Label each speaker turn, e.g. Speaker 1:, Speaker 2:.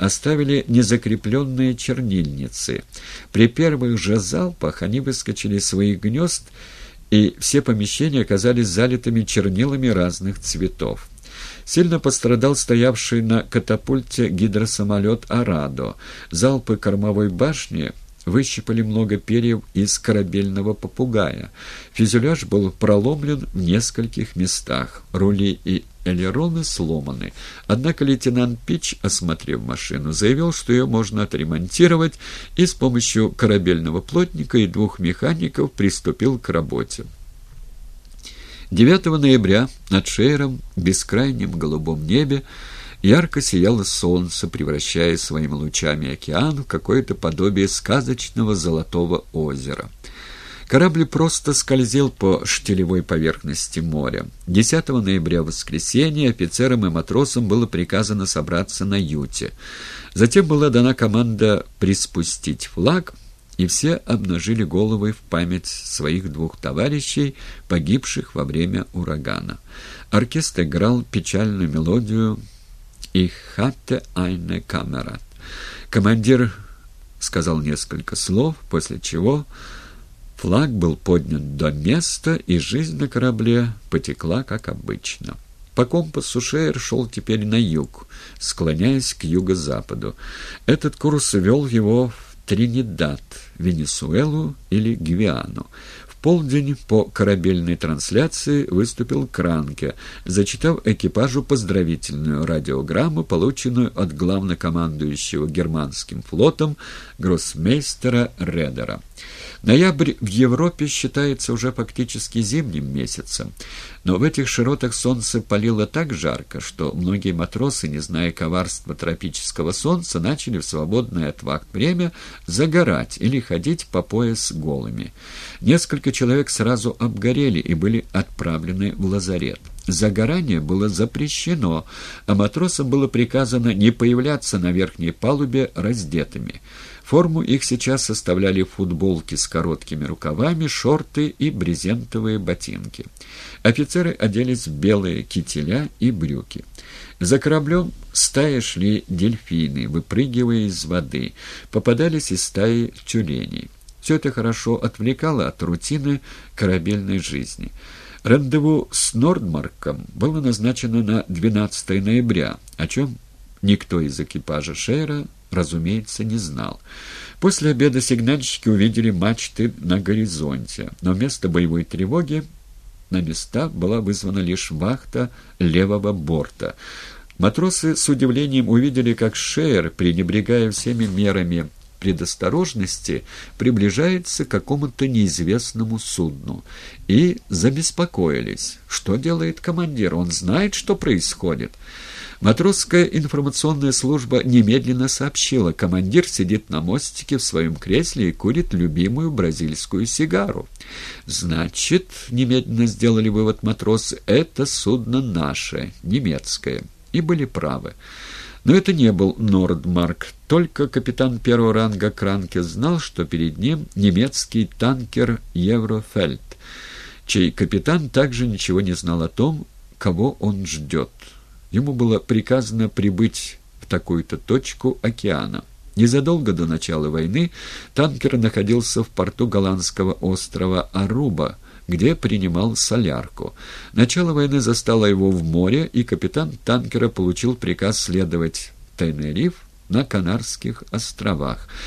Speaker 1: оставили незакрепленные чернильницы. При первых же залпах они выскочили из своих гнезд, и все помещения оказались залитыми чернилами разных цветов. Сильно пострадал стоявший на катапульте гидросамолет «Арадо». Залпы кормовой башни выщипали много перьев из корабельного попугая. Фюзеляж был проломлен в нескольких местах. Рули и элероны сломаны. Однако лейтенант Пич, осмотрев машину, заявил, что ее можно отремонтировать, и с помощью корабельного плотника и двух механиков приступил к работе. 9 ноября над Шейером в бескрайнем голубом небе Ярко сияло солнце, превращая своими лучами океан в какое-то подобие сказочного золотого озера. Корабль просто скользил по штилевой поверхности моря. 10 ноября, воскресенье, офицерам и матросам было приказано собраться на юте. Затем была дана команда приспустить флаг, и все обнажили головы в память своих двух товарищей, погибших во время урагана. Оркестр играл печальную мелодию «Ich hatte eine Kamera». Командир сказал несколько слов, после чего флаг был поднят до места, и жизнь на корабле потекла, как обычно. По компасу Шейер шел теперь на юг, склоняясь к юго-западу. Этот курс вел его в Тринидад, Венесуэлу или Гвиану полдень по корабельной трансляции выступил Кранке, зачитав экипажу поздравительную радиограмму, полученную от главнокомандующего германским флотом гроссмейстера Редера. Ноябрь в Европе считается уже фактически зимним месяцем, но в этих широтах солнце палило так жарко, что многие матросы, не зная коварства тропического солнца, начали в свободное от вахт время загорать или ходить по пояс голыми. Несколько человек сразу обгорели и были отправлены в лазарет. Загорание было запрещено, а матросам было приказано не появляться на верхней палубе раздетыми. Форму их сейчас составляли футболки с короткими рукавами, шорты и брезентовые ботинки. Офицеры оделись в белые кителя и брюки. За кораблем стаи шли дельфины, выпрыгивая из воды. Попадались и стаи тюленей. Все это хорошо отвлекало от рутины корабельной жизни. Рандеву с Нордмарком было назначено на 12 ноября, о чем никто из экипажа Шейра разумеется, не знал. После обеда сигнальщики увидели мачты на горизонте, но вместо боевой тревоги на места была вызвана лишь вахта левого борта. Матросы с удивлением увидели, как Шеер, пренебрегая всеми мерами предосторожности, приближается к какому-то неизвестному судну. И забеспокоились. Что делает командир? Он знает, что происходит. Матросская информационная служба немедленно сообщила, командир сидит на мостике в своем кресле и курит любимую бразильскую сигару. «Значит, — немедленно сделали вывод матросы, — это судно наше, немецкое». И были правы. Но это не был Нордмарк. Только капитан первого ранга Кранке знал, что перед ним немецкий танкер Еврофельд, чей капитан также ничего не знал о том, кого он ждет. Ему было приказано прибыть в такую-то точку океана. Незадолго до начала войны танкер находился в порту голландского острова Аруба, где принимал солярку. Начало войны застало его в море, и капитан танкера получил приказ следовать в Тенериф на Канарских островах,